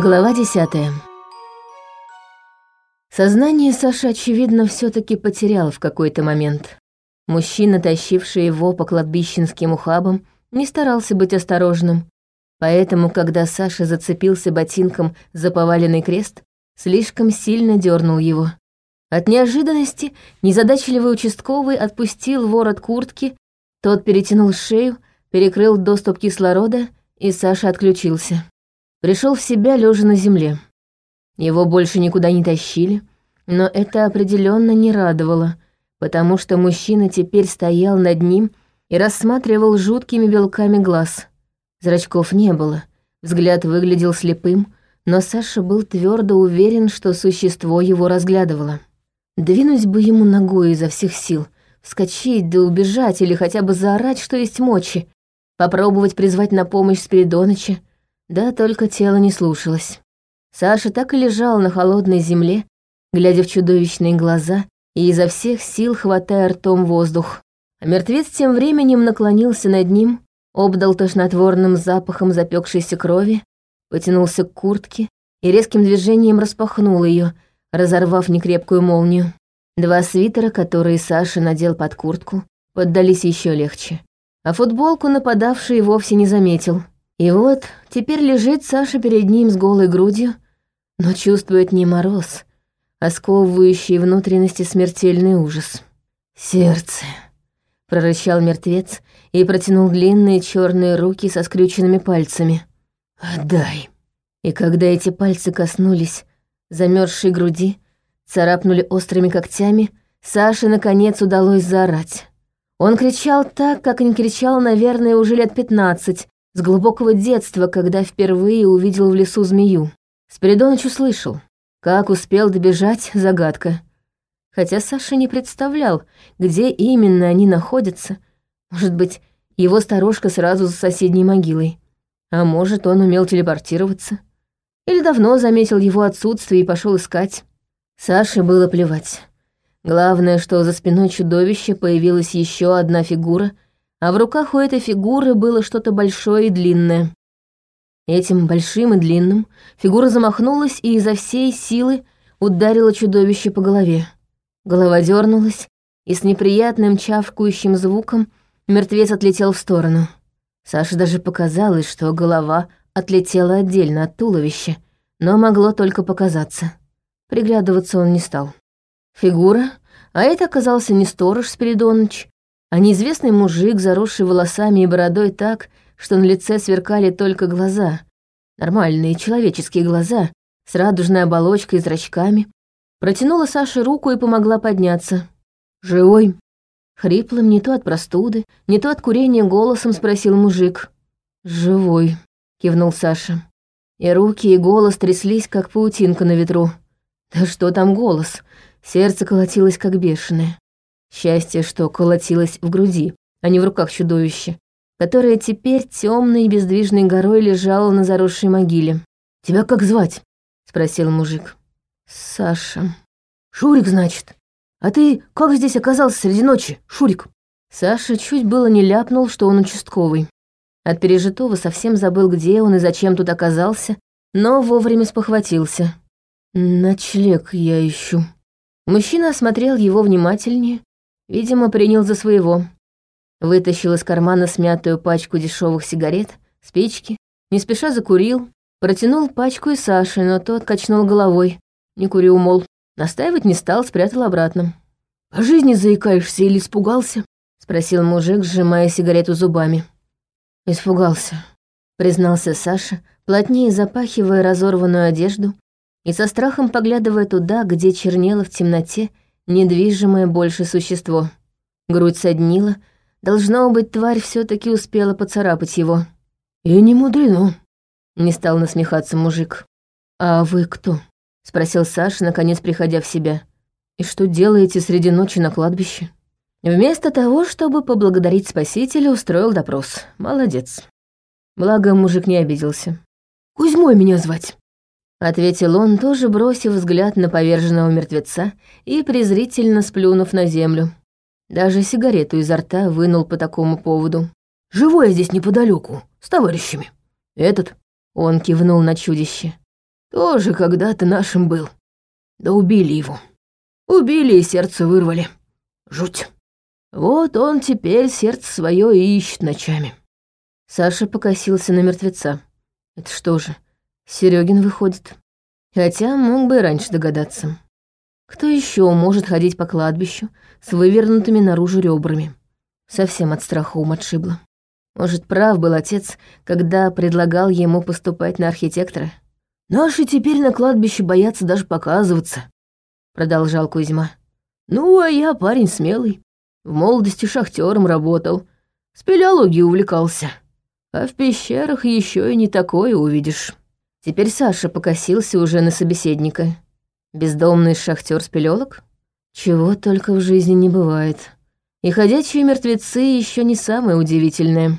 Глава десятая. Сознание Саша, очевидно, все таки потерял в какой-то момент. Мужчина, тащивший его по кладбищенским ухабам, не старался быть осторожным. Поэтому, когда Саша зацепился ботинком за поваленный крест, слишком сильно дернул его. От неожиданности незадачливый участковый отпустил ворот куртки, тот перетянул шею, перекрыл доступ кислорода, и Саша отключился. Пришел в себя лежа на земле. Его больше никуда не тащили, но это определенно не радовало, потому что мужчина теперь стоял над ним и рассматривал жуткими белками глаз. Зрачков не было, взгляд выглядел слепым, но Саша был твердо уверен, что существо его разглядывало. Двинуть бы ему ногой изо всех сил, вскочить да убежать или хотя бы заорать, что есть мочи, попробовать призвать на помощь Спиридоныча, да только тело не слушалось. Саша так и лежал на холодной земле, глядя в чудовищные глаза и изо всех сил хватая ртом воздух. А мертвец тем временем наклонился над ним, обдал тошнотворным запахом запекшейся крови, потянулся к куртке и резким движением распахнул ее, разорвав некрепкую молнию. Два свитера, которые Саша надел под куртку, поддались еще легче. А футболку нападавший вовсе не заметил — и вот теперь лежит Саша перед ним с голой грудью, но чувствует не мороз, а сковывающий внутренности смертельный ужас. «Сердце», — прорычал мертвец и протянул длинные черные руки со скрюченными пальцами. «Отдай». И когда эти пальцы коснулись замерзшей груди, царапнули острыми когтями, Саше наконец удалось заорать. Он кричал так, как не кричал, наверное, уже лет пятнадцать, с глубокого детства, когда впервые увидел в лесу змею. Спиридоныч услышал. Как успел добежать — загадка. Хотя Саша не представлял, где именно они находятся. Может быть, его сторожка сразу за соседней могилой. А может, он умел телепортироваться. Или давно заметил его отсутствие и пошел искать. Саше было плевать. Главное, что за спиной чудовища появилась еще одна фигура — а в руках у этой фигуры было что-то большое и длинное. Этим большим и длинным фигура замахнулась и изо всей силы ударила чудовище по голове. Голова дернулась, и с неприятным чавкающим звуком мертвец отлетел в сторону. Саше даже показалось, что голова отлетела отдельно от туловища, но могло только показаться. Приглядываться он не стал. Фигура, а это оказался не сторож Спиридоныч, а неизвестный мужик, заросший волосами и бородой так, что на лице сверкали только глаза, нормальные человеческие глаза, с радужной оболочкой и зрачками, протянула Саше руку и помогла подняться. «Живой?» Хриплым не то от простуды, не то от курения голосом спросил мужик. «Живой», — кивнул Саша. И руки, и голос тряслись, как паутинка на ветру. Да что там голос? Сердце колотилось, как бешеное. Счастье, что колотилось в груди, а не в руках чудовища, которое теперь темной и бездвижной горой лежало на заросшей могиле. «Тебя как звать?» — спросил мужик. «Саша». «Шурик, значит? А ты как здесь оказался среди ночи, Шурик?» Саша чуть было не ляпнул, что он участковый. От пережитого совсем забыл, где он и зачем тут оказался, но вовремя спохватился. «Ночлег я ищу». Мужчина осмотрел его внимательнее, Видимо, принял за своего. Вытащил из кармана смятую пачку дешевых сигарет, спички, не спеша закурил, протянул пачку и Саше, но тот качнул головой. Не курю, мол. Настаивать не стал, спрятал обратно. «По жизни заикаешься или испугался?» — спросил мужик, сжимая сигарету зубами. «Испугался», — признался Саша, плотнее запахивая разорванную одежду и со страхом поглядывая туда, где чернело в темноте недвижимое больше существо. Грудь соднила, должно быть, тварь все таки успела поцарапать его. «И не мудрено», — не стал насмехаться мужик. «А вы кто?» — спросил Саша, наконец приходя в себя. «И что делаете среди ночи на кладбище?» Вместо того, чтобы поблагодарить спасителя, устроил допрос. Молодец. Благо, мужик не обиделся. «Кузьмой меня звать», — ответил он, тоже бросив взгляд на поверженного мертвеца и презрительно сплюнув на землю. Даже сигарету изо рта вынул по такому поводу. «Живу я здесь неподалеку, с товарищами. Этот...» — он кивнул на чудище. Тоже когда-то нашим был. Да убили его. Убили и сердце вырвали. Жуть. Вот он теперь сердце свое ищет ночами. Саша покосился на мертвеца. Это что же, Серегин выходит? Хотя мог бы и раньше догадаться. Кто еще может ходить по кладбищу с вывернутыми наружу ребрами? Совсем от страха ум отшибло. Может, прав был отец, когда предлагал ему поступать на архитектора? «Наши теперь на кладбище боятся даже показываться», — продолжал Кузьма. «Ну, а я парень смелый. В молодости шахтером работал, спелеологией увлекался. А в пещерах еще и не такое увидишь». Теперь Саша покосился уже на собеседника. Бездомный шахтер спелеолог? Чего только в жизни не бывает. И ходячие мертвецы еще не самое удивительное.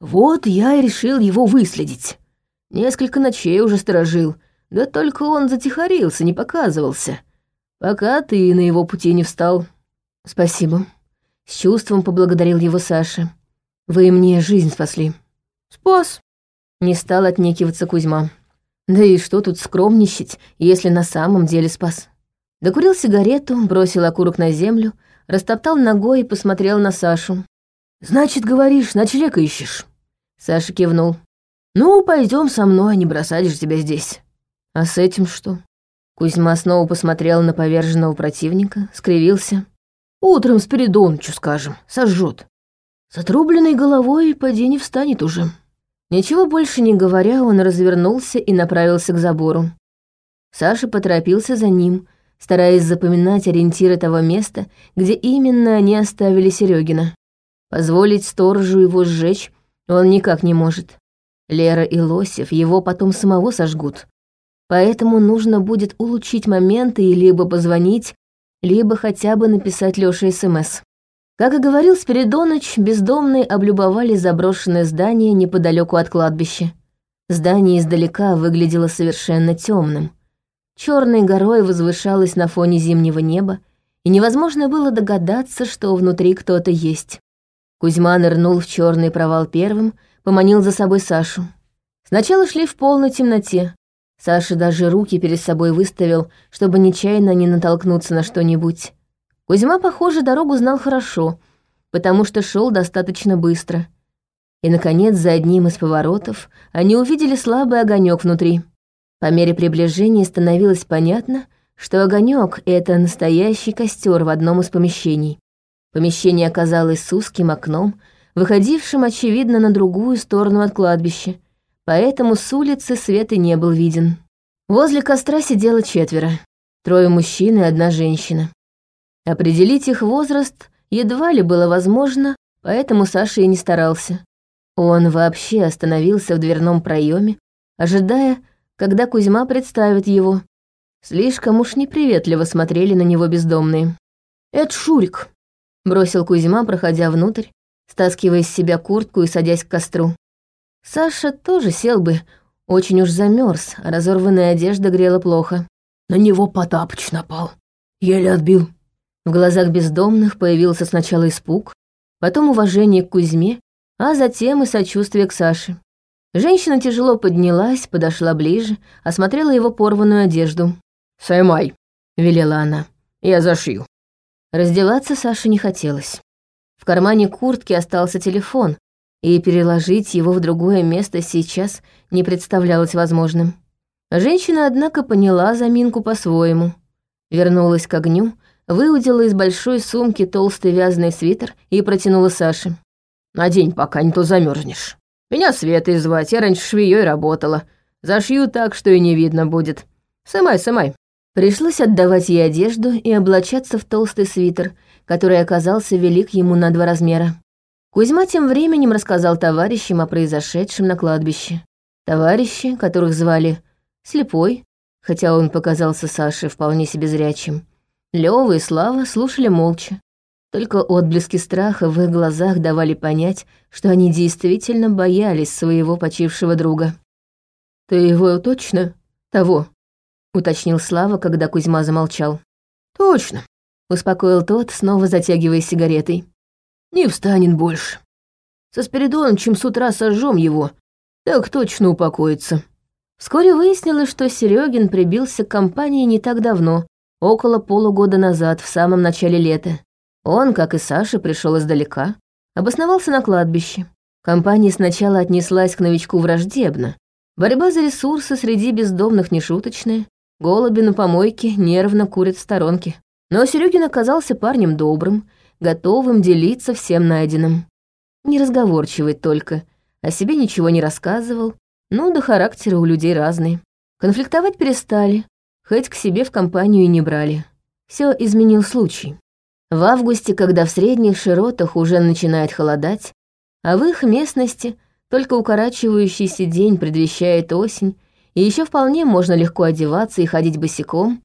Вот я и решил его выследить. Несколько ночей уже сторожил, да только он затихарился, не показывался. Пока ты на его пути не встал. Спасибо. С чувством поблагодарил его Саша. Вы мне жизнь спасли. Спас. Не стал отнекиваться Кузьма. Да и что тут скромничать, если на самом деле спас? Докурил сигарету, бросил окурок на землю, растоптал ногой и посмотрел на Сашу. «Значит, говоришь, ночлег ищешь?» Саша кивнул. «Ну, пойдем со мной, не бросать тебя здесь». «А с этим что?» Кузьма снова посмотрел на поверженного противника, скривился. «Утром Спиридонычу, скажем, сожжет. С отрубленной головой поди не встанет уже». Ничего больше не говоря, он развернулся и направился к забору. Саша поторопился за ним, стараясь запоминать ориентиры того места, где именно они оставили Серегина. Позволить сторожу его сжечь он никак не может. Лера и Лосев его потом самого сожгут. Поэтому нужно будет улучшить моменты и либо позвонить, либо хотя бы написать Лёше СМС. Как и говорил Спиридоныч, бездомные облюбовали заброшенное здание неподалеку от кладбища. Здание издалека выглядело совершенно темным. Черной горой возвышалось на фоне зимнего неба, и невозможно было догадаться, что внутри кто-то есть. Кузьма нырнул в черный провал первым, поманил за собой Сашу. Сначала шли в полной темноте. Саша даже руки перед собой выставил, чтобы нечаянно не натолкнуться на что-нибудь. Кузьма, похоже, дорогу знал хорошо, потому что шел достаточно быстро. И, наконец, за одним из поворотов они увидели слабый огонек внутри. По мере приближения становилось понятно, что огонек это настоящий костер в одном из помещений. Помещение оказалось с узким окном, выходившим, очевидно, на другую сторону от кладбища, поэтому с улицы свет и не был виден. Возле костра сидело четверо. Трое мужчин и одна женщина. Определить их возраст едва ли было возможно, поэтому Саша и не старался. Он вообще остановился в дверном проеме, ожидая, когда Кузьма представит его. Слишком уж неприветливо смотрели на него бездомные. «Это Шурик», — бросил Кузьма, проходя внутрь, стаскивая с себя куртку и садясь к костру. Саша тоже сел бы, очень уж замерз, а разорванная одежда грела плохо. На него Потапыч напал. Еле отбил. В глазах бездомных появился сначала испуг, потом уважение к Кузьме, а затем и сочувствие к Саше. Женщина тяжело поднялась, подошла ближе, осмотрела его порванную одежду. «Саймай», — велела она, — «я зашью». Раздеваться Саше не хотелось. В кармане куртки остался телефон, и переложить его в другое место сейчас не представлялось возможным. Женщина, однако, поняла заминку по-своему. Вернулась к огню, выудила из большой сумки толстый вязаный свитер и протянула Саше. «Надень, пока не то замерзнешь. Меня Светой звать, я раньше швеей работала. Зашью так, что и не видно будет. Сымай, сымай». Пришлось отдавать ей одежду и облачаться в толстый свитер, который оказался велик ему на два размера. Кузьма тем временем рассказал товарищам о произошедшем на кладбище. Товарищи, которых звали Слепой, хотя он показался Саше вполне себе зрячим, Лёва и Слава слушали молча. Только отблески страха в их глазах давали понять, что они действительно боялись своего почившего друга. «Ты его точно? Того?» — уточнил Слава, когда Кузьма замолчал. «Точно», — успокоил тот, снова затягивая сигаретой. «Не встанет больше. Со Спиридоном, чем с утра сожжем его, так точно упокоится. Вскоре выяснилось, что Серегин прибился к компании не так давно, около полугода назад, в самом начале лета. Он, как и Саша, пришел издалека, обосновался на кладбище. Компания сначала отнеслась к новичку враждебно. Борьба за ресурсы среди бездомных нешуточная. Голуби на помойке нервно курят в сторонке. Но Серегин оказался парнем добрым, готовым делиться всем найденным. Неразговорчивый только, о себе ничего не рассказывал, ну да характеры у людей разные. Конфликтовать перестали, хоть к себе в компанию и не брали. Все изменил случай. В августе, когда в средних широтах уже начинает холодать, а в их местности только укорачивающийся день предвещает осень, и еще вполне можно легко одеваться и ходить босиком,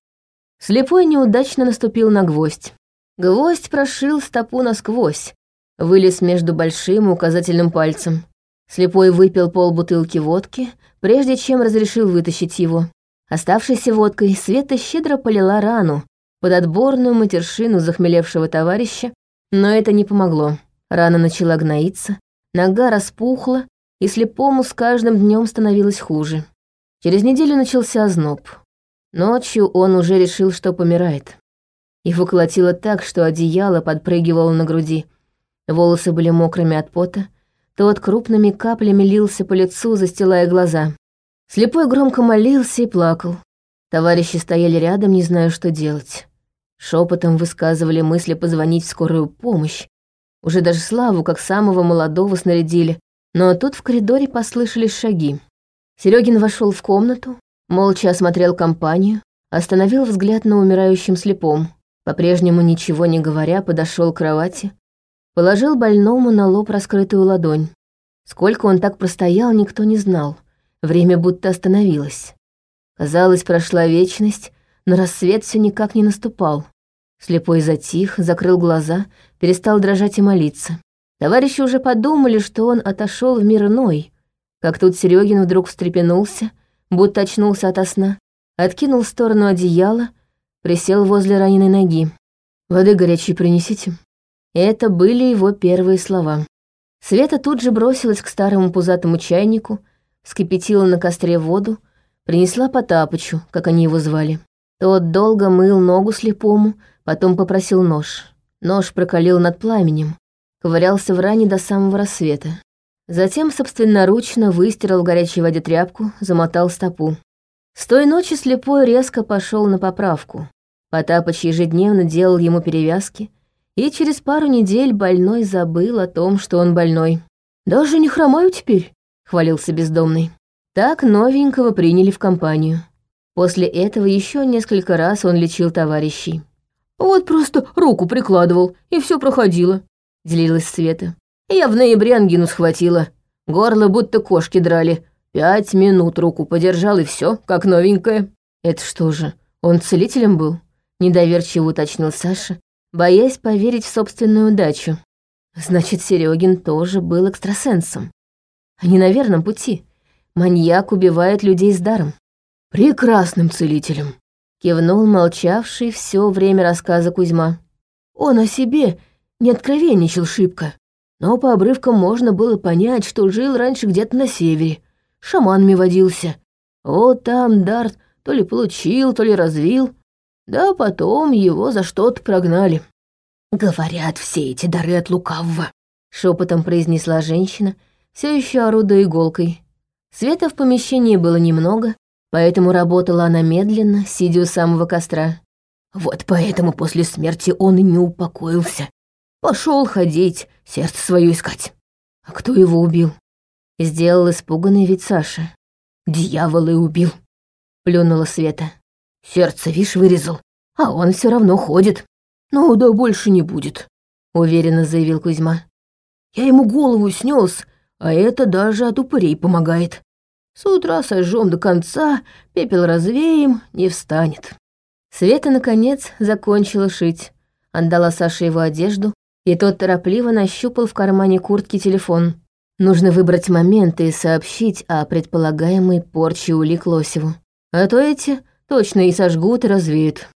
слепой неудачно наступил на гвоздь. Гвоздь прошил стопу насквозь, вылез между большим и указательным пальцем. Слепой выпил полбутылки водки, прежде чем разрешил вытащить его. Оставшейся водкой Света щедро полила рану под отборную матершину захмелевшего товарища, но это не помогло. Рана начала гноиться, нога распухла, и слепому с каждым днем становилось хуже. Через неделю начался озноб. Ночью он уже решил, что помирает. Его колотило так, что одеяло подпрыгивало на груди. Волосы были мокрыми от пота, тот крупными каплями лился по лицу, застилая глаза. Слепой громко молился и плакал. Товарищи стояли рядом, не зная, что делать. Шепотом высказывали мысли позвонить в скорую помощь. Уже даже Славу, как самого молодого, снарядили. Но тут в коридоре послышались шаги. Серегин вошел в комнату, молча осмотрел компанию, остановил взгляд на умирающем слепом. По-прежнему ничего не говоря, подошел к кровати, Положил больному на лоб раскрытую ладонь. Сколько он так простоял, никто не знал. Время будто остановилось. Казалось, прошла вечность, но рассвет все никак не наступал. Слепой затих, закрыл глаза, перестал дрожать и молиться. Товарищи уже подумали, что он отошел в мир иной. Как тут Серегин вдруг встрепенулся, будто очнулся ото сна, откинул в сторону одеяла, присел возле раненой ноги. «Воды горячей принесите», это были его первые слова. Света тут же бросилась к старому пузатому чайнику, вскипятила на костре воду, принесла Потапычу, как они его звали. Тот долго мыл ногу слепому, потом попросил нож. Нож прокалил над пламенем, ковырялся в ране до самого рассвета. Затем собственноручно выстирал в горячей воде тряпку, замотал стопу. С той ночи слепой резко пошел на поправку. Потапыч ежедневно делал ему перевязки, и через пару недель больной забыл о том, что он больной. «Даже не хромаю теперь», — хвалился бездомный. Так новенького приняли в компанию. После этого еще несколько раз он лечил товарищей. «Вот просто руку прикладывал, и все проходило», — делилась Света. «Я в ноябре ангину схватила. Горло будто кошки драли. Пять минут руку подержал, и все, как новенькое». «Это что же, он целителем был?» — недоверчиво уточнил Саша, боясь поверить в собственную удачу. Значит, Серегин тоже был экстрасенсом. Они на верном пути. Маньяк убивает людей с даром. Прекрасным целителем. Кивнул молчавший все время рассказа Кузьма. Он о себе не откровенничал шибко, но по обрывкам можно было понять, что жил раньше где-то на севере, шаманами водился. Вот там дар то ли получил, то ли развил, да потом его за что-то прогнали. «Говорят, все эти дары от лукавого», — шепотом произнесла женщина, все еще орудуя иголкой. Света в помещении было немного, поэтому работала она медленно, сидя у самого костра. Вот поэтому после смерти он и не упокоился. Пошел ходить, сердце свое искать. А кто его убил? Сделал испуганный вид Саша. Дьявол и убил, плюнула Света. Сердце, вишь, вырезал, а он все равно ходит. Ну, да больше не будет, уверенно заявил Кузьма. Я ему голову снес, а это даже от упырей помогает. С утра сожжем до конца, пепел развеем, не встанет. Света, наконец, закончила шить. Отдала Саше его одежду, и тот торопливо нащупал в кармане куртки телефон. Нужно выбрать момент и сообщить о предполагаемой порче улик Лосеву. А то эти точно и сожгут, и развеют.